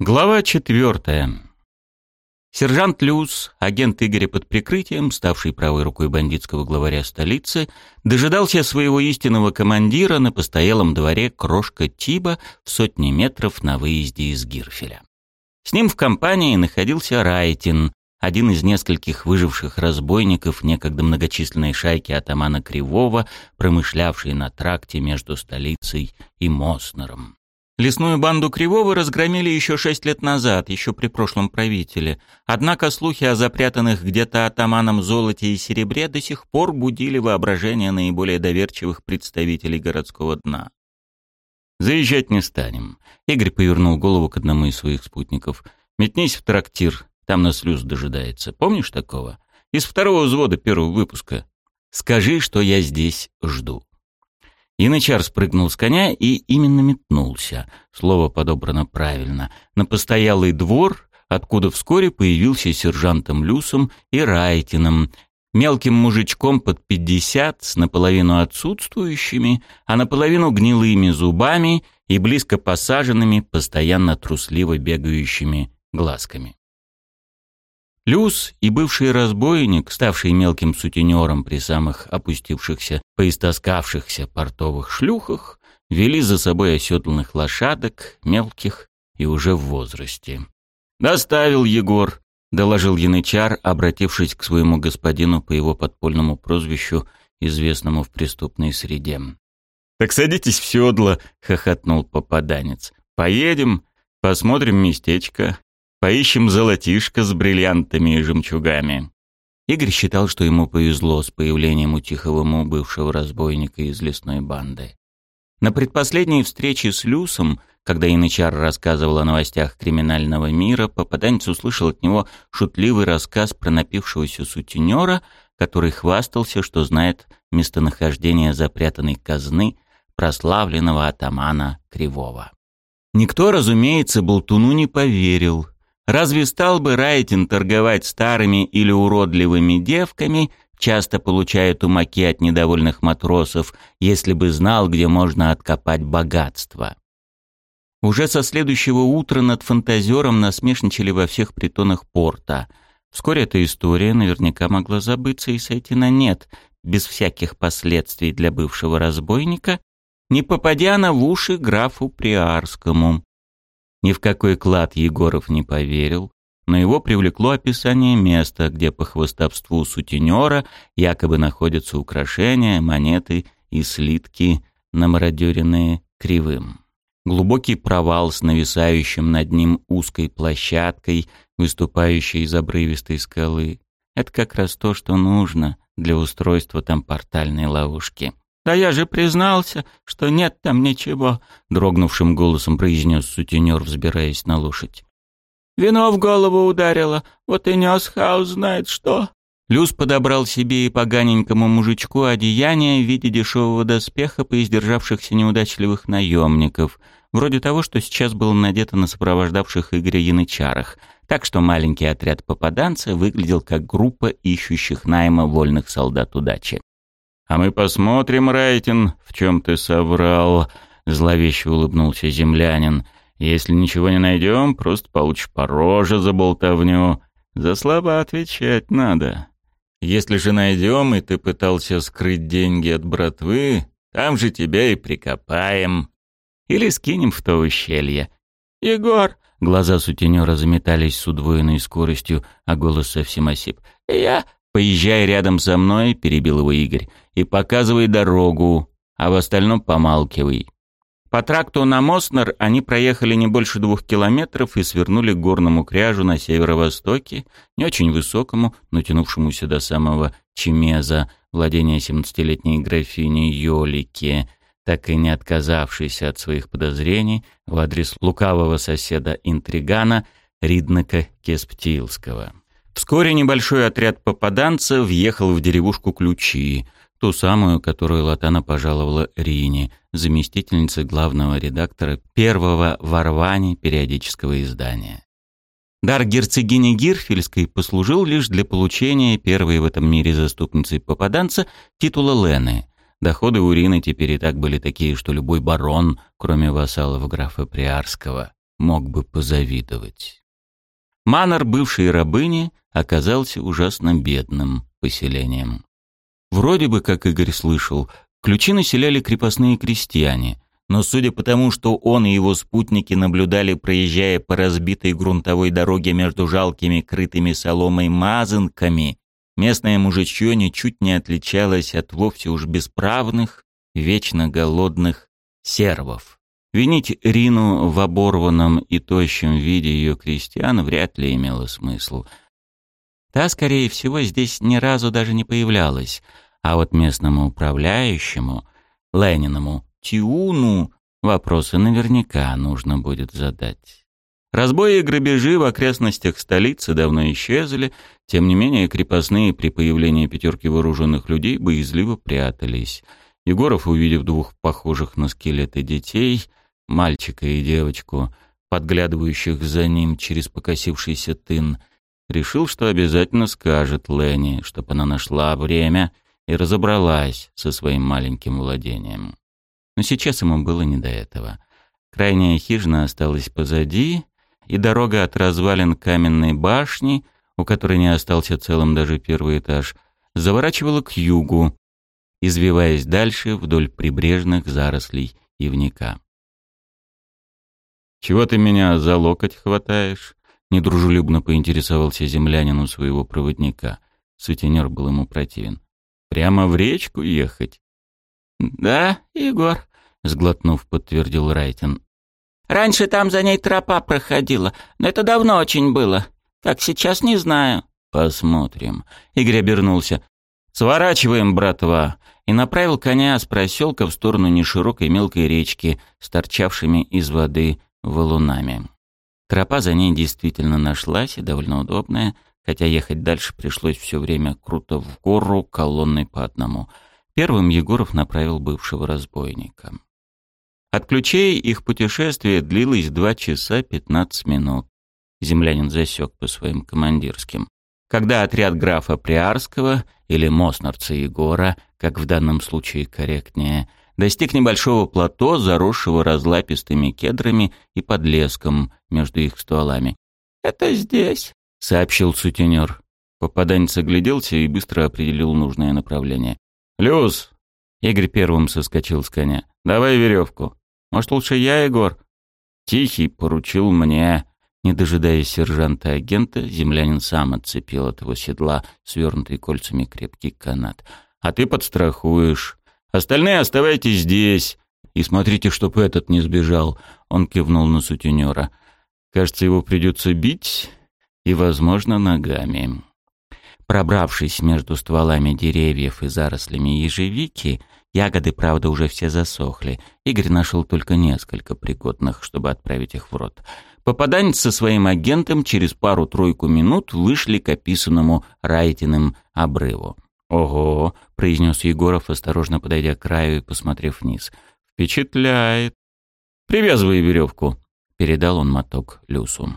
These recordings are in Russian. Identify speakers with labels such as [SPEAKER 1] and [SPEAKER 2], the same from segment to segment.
[SPEAKER 1] Глава четвертая. Сержант Люс, агент Игоря под прикрытием, ставший правой рукой бандитского главаря столицы, дожидался своего истинного командира на постоялом дворе Крошка Тиба в сотни метров на выезде из Гирфеля. С ним в компании находился Райтин, один из нескольких выживших разбойников некогда многочисленной шайки атамана Кривого, промышлявшей на тракте между столицей и Моснером. Лесную банду Кривого разгромили еще шесть лет назад, еще при прошлом правителе. Однако слухи о запрятанных где-то атаманом золоте и серебре до сих пор будили воображение наиболее доверчивых представителей городского дна. «Заезжать не станем». Игорь повернул голову к одному из своих спутников. «Метнись в трактир, там нас Люс дожидается. Помнишь такого? Из второго взвода первого выпуска. Скажи, что я здесь жду». Янычар спрыгнул с коня и именно метнулся, слово подобрано правильно, на постоялый двор, откуда вскоре появился сержантом Люсом и Райтином, мелким мужичком под пятьдесят, с наполовину отсутствующими, а наполовину гнилыми зубами и близко посаженными, постоянно трусливо бегающими глазками. Люс и бывший разбойник, ставший мелким сутенером при самых опустившихся, поистоскавшихся портовых шлюхах, вели за собой оседланных лошадок, мелких и уже в возрасте. «Доставил Егор», — доложил янычар, обратившись к своему господину по его подпольному прозвищу, известному в преступной среде. «Так садитесь в седло», — хохотнул попаданец. «Поедем, посмотрим местечко, Поищем золотишко с бриллиантами и жемчугами». Игорь считал, что ему повезло с появлением у Тихого бывшего разбойника из лесной банды. На предпоследней встрече с Люсом, когда Янычар рассказывал о новостях криминального мира, попаданец услышал от него шутливый рассказ про напившегося сутенера, который хвастался, что знает местонахождение запрятанной казны прославленного атамана Кривого. Никто, разумеется, болтуну не поверил, Разве стал бы Райтин торговать старыми или уродливыми девками, часто получая тумаки от недовольных матросов, если бы знал, где можно откопать богатство? Уже со следующего утра над фантазером насмешничали во всех притонах порта. Вскоре эта история наверняка могла забыться и сойти на нет, без всяких последствий для бывшего разбойника, не попадя на в уши графу Приарскому. Ни в какой клад Егоров не поверил, но его привлекло описание места, где по хвостовству сутенера якобы находятся украшения, монеты и слитки, намародеренные кривым. Глубокий провал с нависающим над ним узкой площадкой, выступающей из обрывистой скалы. Это как раз то, что нужно для устройства там портальной ловушки. «Да я же признался, что нет там ничего», — дрогнувшим голосом произнес сутенер, взбираясь на лошадь. «Вино в голову ударило, вот и нес хаус знает что». Люс подобрал себе и поганенькому мужичку одеяние в виде дешевого доспеха поиздержавшихся неудачливых наемников, вроде того, что сейчас было надето на сопровождавших Игоря янычарах, так что маленький отряд попаданца выглядел как группа ищущих найма вольных солдат удачи. «А мы посмотрим, Райтин, в чем ты соврал», — зловеще улыбнулся землянин. «Если ничего не найдем, просто получишь по роже за болтовню. За слова отвечать надо. Если же найдем, и ты пытался скрыть деньги от братвы, там же тебя и прикопаем. Или скинем в то ущелье». «Егор!» — глаза сутенера заметались с удвоенной скоростью, а голос совсем осип. «Я...» «Поезжай рядом со мной», — перебил его Игорь, — «и показывай дорогу, а в остальном помалкивай». По тракту на Моснер они проехали не больше двух километров и свернули к горному кряжу на северо-востоке, не очень высокому, но тянувшемуся до самого Чемеза, владения семнадцатилетней графини Йолики, так и не отказавшейся от своих подозрений в адрес лукавого соседа-интригана Риднака Кесптилского. Вскоре небольшой отряд попаданцев въехал в деревушку Ключи, ту самую, которую Латана пожаловала Рине, заместительнице главного редактора первого в периодического издания. Дар герцогини Гирфельской послужил лишь для получения первой в этом мире заступницы попаданца титула Лены. Доходы у Рины теперь и так были такие, что любой барон, кроме вассалов графа Приарского, мог бы позавидовать. Манор бывшей рабыни оказался ужасно бедным поселением. Вроде бы, как Игорь слышал, ключи населяли крепостные крестьяне, но судя по тому, что он и его спутники наблюдали, проезжая по разбитой грунтовой дороге между жалкими крытыми соломой мазанками, местное мужичье ничуть не отличалось от вовсе уж бесправных, вечно голодных сервов. Винить Рину в оборванном и тощем виде ее крестьян вряд ли имело смысл. Та, скорее всего, здесь ни разу даже не появлялась, а вот местному управляющему, Лениному, Тиуну, вопросы наверняка нужно будет задать. Разбои и грабежи в окрестностях столицы давно исчезли, тем не менее крепостные при появлении пятерки вооруженных людей боязливо прятались. Егоров, увидев двух похожих на скелеты детей — мальчика и девочку, подглядывающих за ним через покосившийся тын, решил, что обязательно скажет Ленни, чтобы она нашла время и разобралась со своим маленьким владением. Но сейчас ему было не до этого. Крайняя хижина осталась позади, и дорога от развалин каменной башни, у которой не остался целым даже первый этаж, заворачивала к югу, извиваясь дальше вдоль прибрежных зарослей ивника. «Чего ты меня за локоть хватаешь?» Недружелюбно поинтересовался землянин у своего проводника. Сутенер был ему противен. «Прямо в речку ехать?»
[SPEAKER 2] «Да, Егор», — сглотнув, подтвердил Райтин. «Раньше там за ней тропа проходила, но это давно очень было. Как сейчас, не знаю».
[SPEAKER 1] «Посмотрим». Игорь обернулся. «Сворачиваем, братва!» и направил коня с проселка в сторону неширокой мелкой речки с торчавшими из воды валунами. Тропа за ней действительно нашлась и довольно удобная, хотя ехать дальше пришлось все время круто в гору колонной по одному. Первым Егоров направил бывшего разбойника. От ключей их путешествие длилось два часа пятнадцать минут. Землянин засек по своим командирским. Когда отряд графа Приарского или Моснарца Егора, как в данном случае корректнее, достиг небольшого плато, заросшего разлапистыми кедрами и подлеском между их стволами.
[SPEAKER 2] «Это здесь», —
[SPEAKER 1] сообщил сутенер. Попаданец огляделся и быстро определил нужное направление. «Люс!» — Игорь первым соскочил с коня. «Давай веревку. Может, лучше я, Егор?» Тихий поручил мне. Не дожидаясь сержанта-агента, землянин сам отцепил от его седла свернутый кольцами крепкий канат. «А ты подстрахуешь. Остальные оставайтесь здесь. И смотрите, чтоб этот не сбежал. Он кивнул на сутенера. Кажется, его придется бить и, возможно, ногами. Пробравшись между стволами деревьев и зарослями ежевики, ягоды, правда, уже все засохли. Игорь нашел только несколько пригодных, чтобы отправить их в рот. Попаданец со своим агентом через пару-тройку минут вышли к описанному Райтиным обрыву. «Ого!» — произнес Егоров, осторожно подойдя к краю и посмотрев вниз. «Впечатляет!» «Привязывай веревку!» — передал он моток Люсу.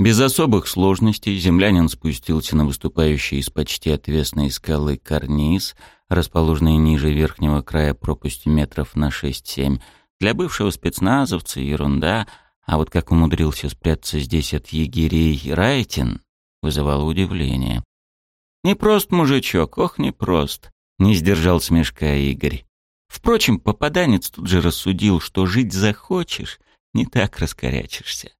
[SPEAKER 1] Без особых сложностей землянин спустился на выступающий из почти отвесной скалы карниз, расположенный ниже верхнего края пропасти метров на 6-7. Для бывшего спецназовца ерунда, а вот как умудрился спрятаться здесь от егерей Райтин, вызывало удивление. Не прост мужичок, ох, не прост. Не сдержал смешка Игорь. Впрочем, попаданец тут же рассудил, что жить захочешь, не так раскорячишься.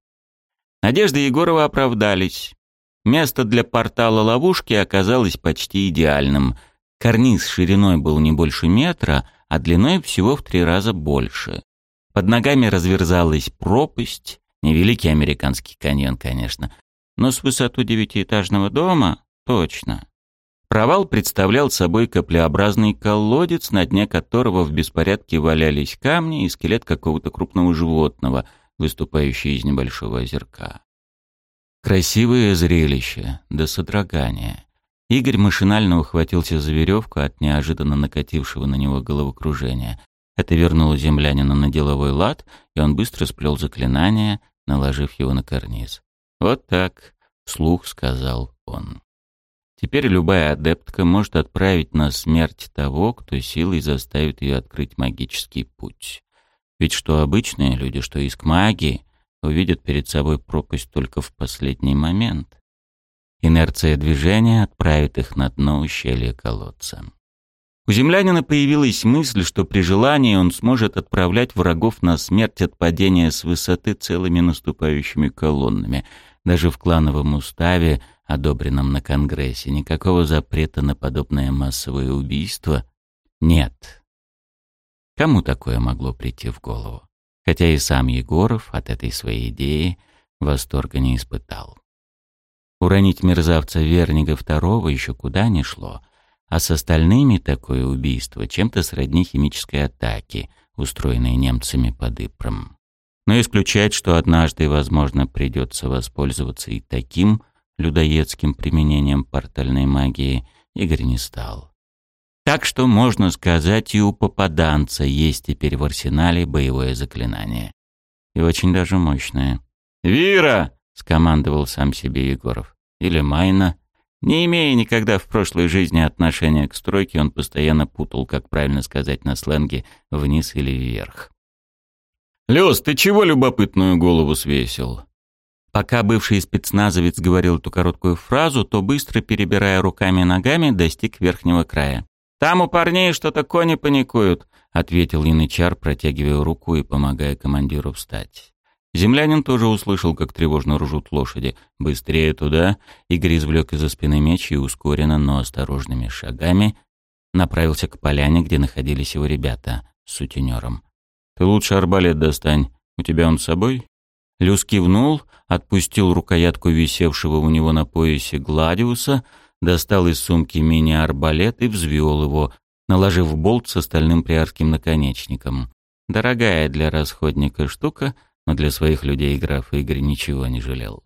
[SPEAKER 1] Надежды Егорова оправдались. Место для портала ловушки оказалось почти идеальным. Карниз шириной был не больше метра, а длиной всего в три раза больше. Под ногами разверзалась пропасть, невеликий американский каньон, конечно, но с высоту девятиэтажного дома точно. Провал представлял собой каплеобразный колодец, на дне которого в беспорядке валялись камни и скелет какого-то крупного животного, выступающий из небольшого озерка. Красивое зрелище, до содрогания. Игорь машинально ухватился за веревку от неожиданно накатившего на него головокружения. Это вернуло землянина на деловой лад, и он быстро сплел заклинание, наложив его на карниз. «Вот так», — вслух сказал он. Теперь любая адептка может отправить на смерть того, кто силой заставит ее открыть магический путь. Ведь что обычные люди, что иск магии, увидят перед собой пропасть только в последний момент. Инерция движения отправит их на дно ущелья колодца. У землянина появилась мысль, что при желании он сможет отправлять врагов на смерть от падения с высоты целыми наступающими колоннами. Даже в клановом уставе, одобренном на Конгрессе, никакого запрета на подобное массовое убийство нет. Кому такое могло прийти в голову? Хотя и сам Егоров от этой своей идеи восторга не испытал. Уронить мерзавца Вернига второго еще куда ни шло, а с остальными такое убийство чем-то сродни химической атаке, устроенной немцами под Ипром. Но исключать, что однажды, возможно, придется воспользоваться и таким людоедским применением портальной магии, Игорь не стал. Так что, можно сказать, и у попаданца есть теперь в арсенале боевое заклинание. И очень даже мощное. «Вира!» скомандовал сам себе Егоров. Или Майна. Не имея никогда в прошлой жизни отношения к стройке, он постоянно путал, как правильно сказать на сленге, вниз или вверх. «Лёс, ты чего любопытную голову свесил?» Пока бывший спецназовец говорил эту короткую фразу, то быстро, перебирая руками и ногами, достиг верхнего края. «Там у парней что-то кони паникуют», — ответил янычар, протягивая руку и помогая командиру встать. Землянин тоже услышал, как тревожно ржут лошади. «Быстрее туда!» Игорь извлек из-за спины меч и ускоренно, но осторожными шагами направился к поляне, где находились его ребята с сутенером. «Ты лучше арбалет достань. У тебя он с собой?» Люс кивнул, отпустил рукоятку висевшего у него на поясе Гладиуса, достал из сумки мини-арбалет и взвел его, наложив болт с остальным приарским наконечником. Дорогая для расходника штука — но для своих людей граф Игорь ничего не жалел.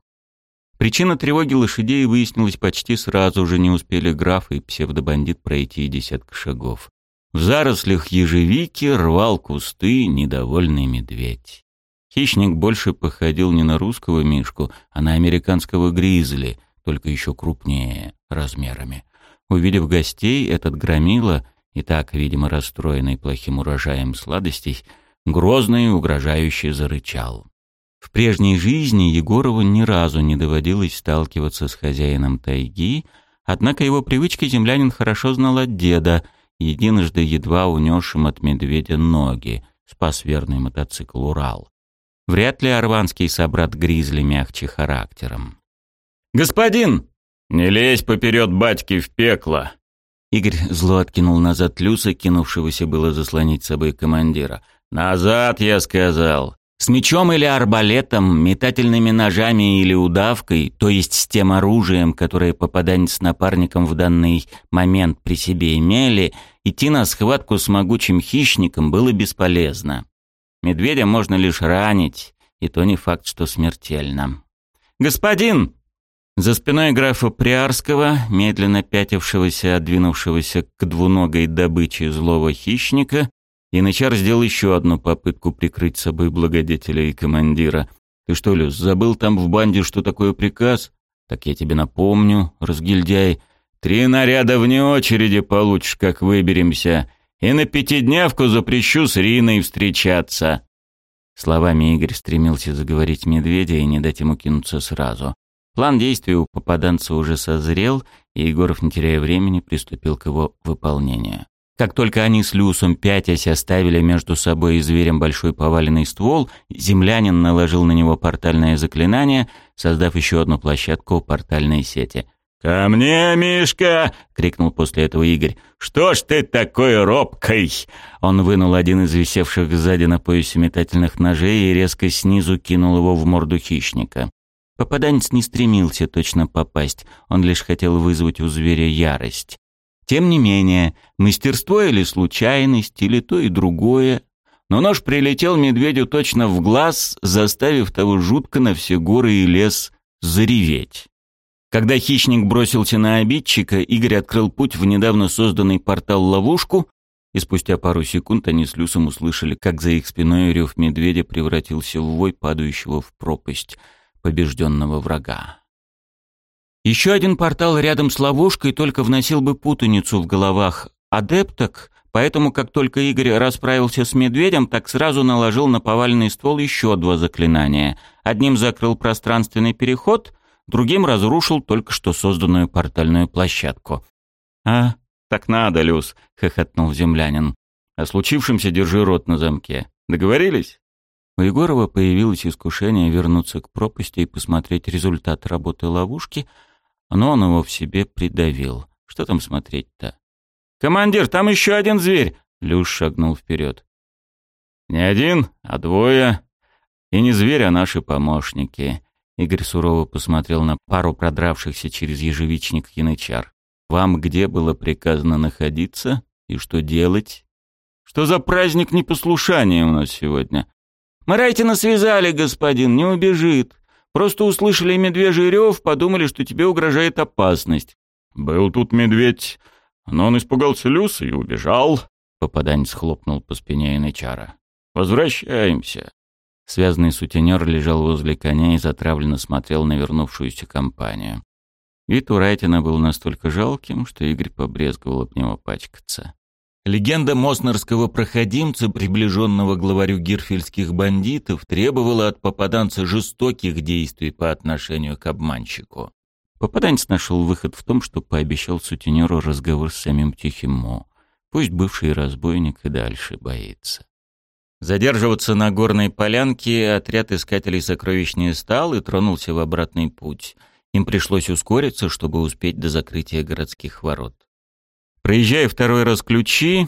[SPEAKER 1] Причина тревоги лошадей выяснилась почти сразу же, не успели граф и псевдобандит пройти десятка шагов. В зарослях ежевики рвал кусты недовольный медведь. Хищник больше походил не на русского мишку, а на американского гризли, только еще крупнее размерами. Увидев гостей, этот громила, и так, видимо, расстроенный плохим урожаем сладостей, грозно и угрожающе зарычал. В прежней жизни Егорову ни разу не доводилось сталкиваться с хозяином тайги, однако его привычки землянин хорошо знал от деда, единожды едва унесшим от медведя ноги, спас верный мотоцикл «Урал». Вряд ли арванский собрат Гризли мягче характером. «Господин!» «Не лезь поперед батьки в пекло!» Игорь зло откинул назад Люса, кинувшегося было заслонить собой командира. «Назад, я сказал!» С мечом или арбалетом, метательными ножами или удавкой, то есть с тем оружием, которое попаданец с напарником в данный момент при себе имели, идти на схватку с могучим хищником было бесполезно. Медведя можно лишь ранить, и то не факт, что смертельно. «Господин!» За спиной графа Приарского, медленно пятившегося, отдвинувшегося к двуногой добыче злого хищника, Янычар сделал еще одну попытку прикрыть собой благодетеля и командира. «Ты что, Люс, забыл там в банде, что такое приказ? Так я тебе напомню, разгильдяй. Три наряда вне очереди получишь, как выберемся, и на пятидневку запрещу с Риной встречаться». Словами Игорь стремился заговорить медведя и не дать ему кинуться сразу. План действий у попаданца уже созрел, и Егоров, не теряя времени, приступил к его выполнению. Как только они с Люсом пятясь оставили между собой и зверем большой поваленный ствол, землянин наложил на него портальное заклинание, создав еще одну площадку портальной сети. «Ко мне, Мишка!» — крикнул после этого Игорь. «Что ж ты такой робкой?» Он вынул один из висевших сзади на поясе метательных ножей и резко снизу кинул его в морду хищника. Попаданец не стремился точно попасть, он лишь хотел вызвать у зверя ярость. Тем не менее, мастерство или случайность, или то и другое, но нож прилетел медведю точно в глаз, заставив того жутко на все горы и лес зареветь. Когда хищник бросился на обидчика, Игорь открыл путь в недавно созданный портал-ловушку, и спустя пару секунд они с Люсом услышали, как за их спиной рев медведя превратился в вой падающего в пропасть побежденного врага. Еще один портал рядом с ловушкой только вносил бы путаницу в головах адепток, поэтому как только Игорь расправился с медведем, так сразу наложил на поваленный ствол еще два заклинания. Одним закрыл пространственный переход, другим разрушил только что созданную портальную площадку. «А, так надо, Люс», — хохотнул землянин. «О случившемся держи рот на замке. Договорились?» У Егорова появилось искушение вернуться к пропасти и посмотреть результат работы ловушки, но он его в себе придавил. Что там смотреть-то? «Командир, там еще один зверь!» Люш шагнул вперед. «Не один, а двое. И не зверь, а наши помощники». Игорь сурово посмотрел на пару продравшихся через ежевичник янычар. «Вам где было приказано находиться и что делать?» «Что за праздник непослушания у нас сегодня?» «Мы Райтина связали, господин, не убежит. Просто услышали медвежий рев, подумали, что тебе угрожает опасность». «Был тут медведь, но он испугался Люса и убежал», — попаданец хлопнул по спине Янычара. «Возвращаемся». Связанный сутенер лежал возле коня и затравленно смотрел на вернувшуюся компанию. Вид у Райтина был настолько жалким, что Игорь побрезговал об него пачкаться. Легенда моснерского проходимца, приближенного главарю гирфельских бандитов, требовала от попаданца жестоких действий по отношению к обманщику. Попаданец нашел выход в том, что пообещал сутенеру разговор с самим Тихим Мо. Пусть бывший разбойник и дальше боится. Задерживаться на горной полянке отряд искателей сокровищ не стал и тронулся в обратный путь. Им пришлось ускориться, чтобы успеть до закрытия городских ворот. Проезжая второй раз ключи,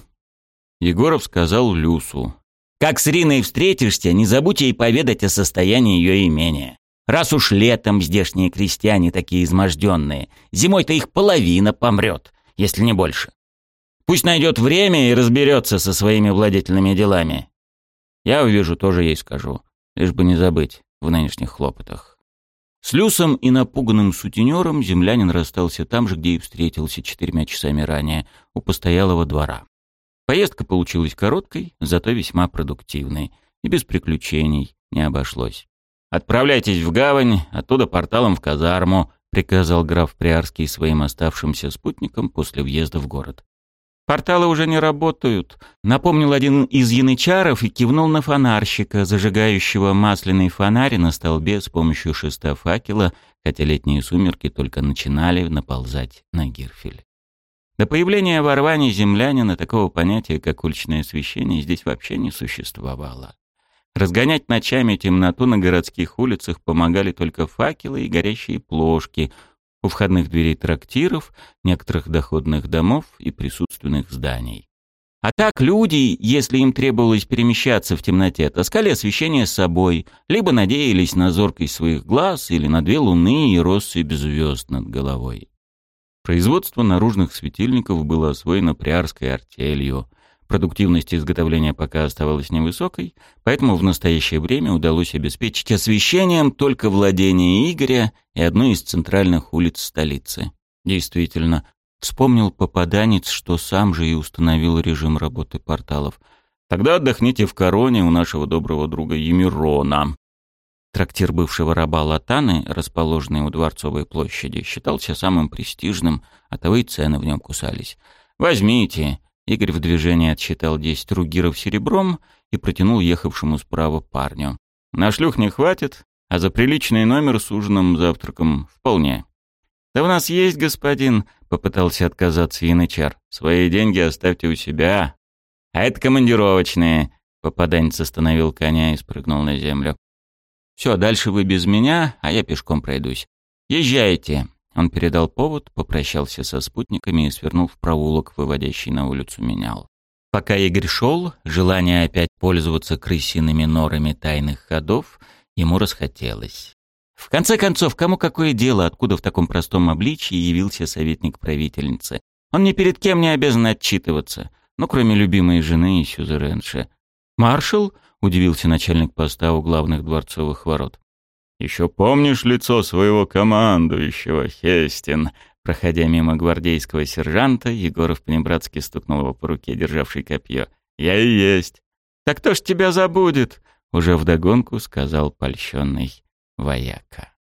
[SPEAKER 1] Егоров сказал Люсу. «Как с Риной встретишься, не забудь ей поведать о состоянии ее имения. Раз уж летом здешние крестьяне такие изможденные, зимой-то их половина помрет, если не больше. Пусть найдет время и разберется со своими владетельными делами. Я увижу, тоже ей скажу, лишь бы не забыть в нынешних хлопотах». С Люсом и напуганным сутенером землянин расстался там же, где и встретился четырьмя часами ранее, у постоялого двора. Поездка получилась короткой, зато весьма продуктивной, и без приключений не обошлось. «Отправляйтесь в гавань, оттуда порталом в казарму», — приказал граф Приарский своим оставшимся спутникам после въезда в город. «Порталы уже не работают», — напомнил один из янычаров и кивнул на фонарщика, зажигающего масляный фонарь на столбе с помощью шеста факела, хотя летние сумерки только начинали наползать на Гирфель. До появления в Орване землянина такого понятия, как уличное освещение, здесь вообще не существовало. Разгонять ночами темноту на городских улицах помогали только факелы и горящие плошки — у входных дверей трактиров, некоторых доходных домов и присутственных зданий. А так люди, если им требовалось перемещаться в темноте, таскали освещение с собой, либо надеялись на зоркость своих глаз или на две луны и россыпь звезд над головой. Производство наружных светильников было освоено приарской артелью, Продуктивность изготовления пока оставалась невысокой, поэтому в настоящее время удалось обеспечить освещением только владение Игоря и одну из центральных улиц столицы. Действительно, вспомнил попаданец, что сам же и установил режим работы порталов. Тогда отдохните в Короне у нашего доброго друга Емирона. Трактир бывшего раба Латаны, расположенный у Дворцовой площади, считался самым престижным, а того и цены в нем кусались. «Возьмите, Игорь в движении отсчитал десять ругиров серебром и протянул ехавшему справа парню. «На шлюх не хватит, а за приличный номер с ужином, завтраком вполне». «Да у нас есть, господин», — попытался отказаться янычар. «Свои деньги оставьте у себя». «А это командировочные», — попаданец остановил коня и спрыгнул на землю. «Все, дальше вы без меня, а я пешком пройдусь. Езжайте». Он передал повод, попрощался со спутниками и свернул в проулок, выводящий на улицу Менял. Пока Игорь шел, желание опять пользоваться крысиными норами тайных ходов ему расхотелось. В конце концов, кому какое дело, откуда в таком простом обличии явился советник правительницы? Он ни перед кем не обязан отчитываться, ну, кроме любимой жены и сюзеренши. «Маршал?» — удивился начальник поста у главных дворцовых ворот. «Еще помнишь лицо своего командующего, Хестин?» Проходя мимо гвардейского сержанта, Егоров понебратски стукнул его по руке, державший копье. «Я и есть». «Так кто ж тебя забудет?» Уже вдогонку сказал польщенный вояка.